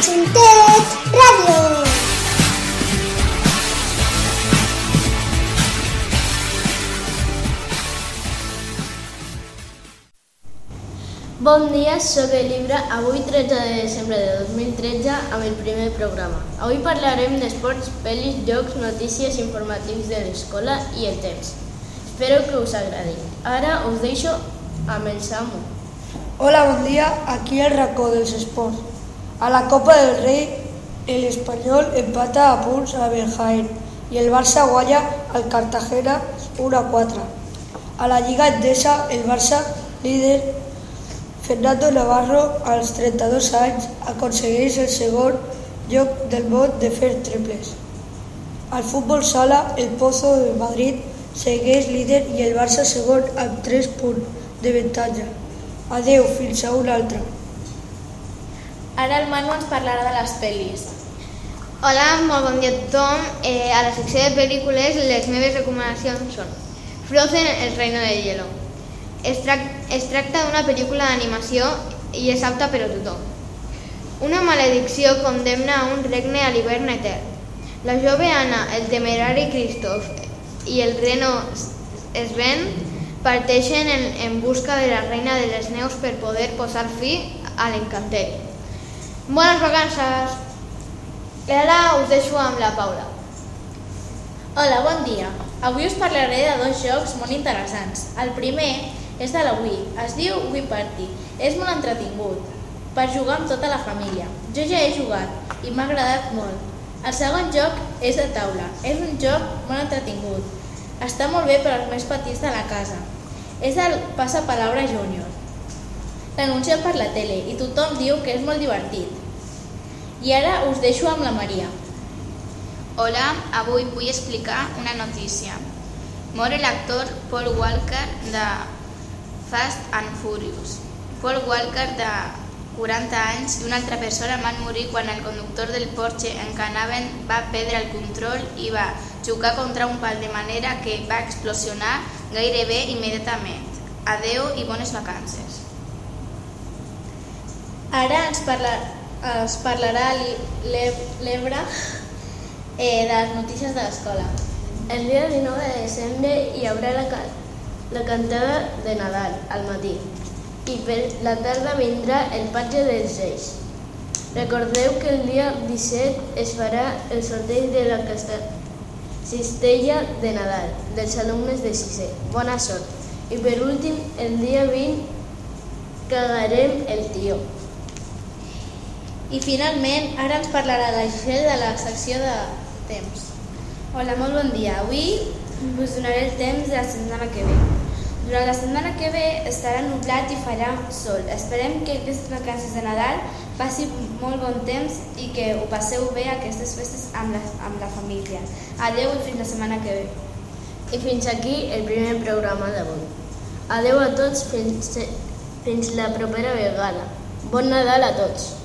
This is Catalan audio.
Tinted. Bon dia, sóc el llibre, avui 13 de desembre de 2013 amb el primer programa. Avui parlarem d'esports, pel·lis, jocs, notícies informatius de l'escola i el temps. Espero que us agradi. Ara us deixo amb el Samu. Hola, bon dia. Aquí el racó dels esports. A la Copa del Rei, el Espanyol empata a punts a Benjaín i el Barça guanya al Cartagena 1 a 4. A la Lliga Endesa, el Barça, líder Fernando Navarro, als 32 anys, aconsegueix el segon lloc del món de fer triples. Al futbol sala, el Pozo de Madrid segueix líder i el Barça segon amb 3 punts de avantatge. Adeu, fins a una altra. Ara el Manu ens parlarà de les pel·lis. Hola, molt bon dia a tothom. Eh, a la secció de pel·lícules les meves recomanacions són Frozen, el reino de hielo. Es, trac es tracta d'una pel·lícula d'animació i és apta per a tothom. Una maledicció condemna a un regne a l'hivern etern. La jove Anna, el temerari Christoph i el reno Sven parteixen en, en busca de la reina de les neus per poder posar fi a l'encanteri. Bones vacances! I ara us deixo amb la Paula. Hola, bon dia. Avui us parlaré de dos jocs molt interessants. El primer és de la Wii, es diu Wii Party. És molt entretingut, per jugar amb tota la família. Jo ja he jugat i m'ha agradat molt. El segon joc és de taula. És un joc molt entretingut. Està molt bé per als més petits de la casa. És el Passapalabra Júnior. L'anuncien per la tele i tothom diu que és molt divertit. I ara us deixo amb la Maria. Hola, avui vull explicar una notícia. Mor l'actor Paul Walker de Fast and Furious. Paul Walker, de 40 anys, i una altra persona van morir quan el conductor del Porsche en què anaven va perdre el control i va xocar contra un pal de manera que va explosionar gairebé immediatament. Adeu i bones vacances. Ara ens, parla, ens parlarà l'Ebra eh, de les notícies de l'escola. El dia 19 de desembre hi haurà la, la cantada de Nadal al matí i per la tarda vindrà el patge dels Reis. Recordeu que el dia 17 es farà el sorteig de la cistella de Nadal dels alumnes de sisè. Bona sort! I per últim, el dia 20 cagarem el tió. I finalment, ara ens parlarà la Giselle de la secció de temps. Hola, molt bon dia. Avui us donaré el temps de la setmana que ve. Durant la setmana que ve estarà nublat i farà sol. Esperem que aquestes vacances de Nadal faci molt bon temps i que ho passeu bé aquestes festes amb la, amb la família. Adeu i fins la setmana que ve. I fins aquí el primer programa d'avui. Adeu a tots fins, fins la propera vegada. Bon Nadal a tots!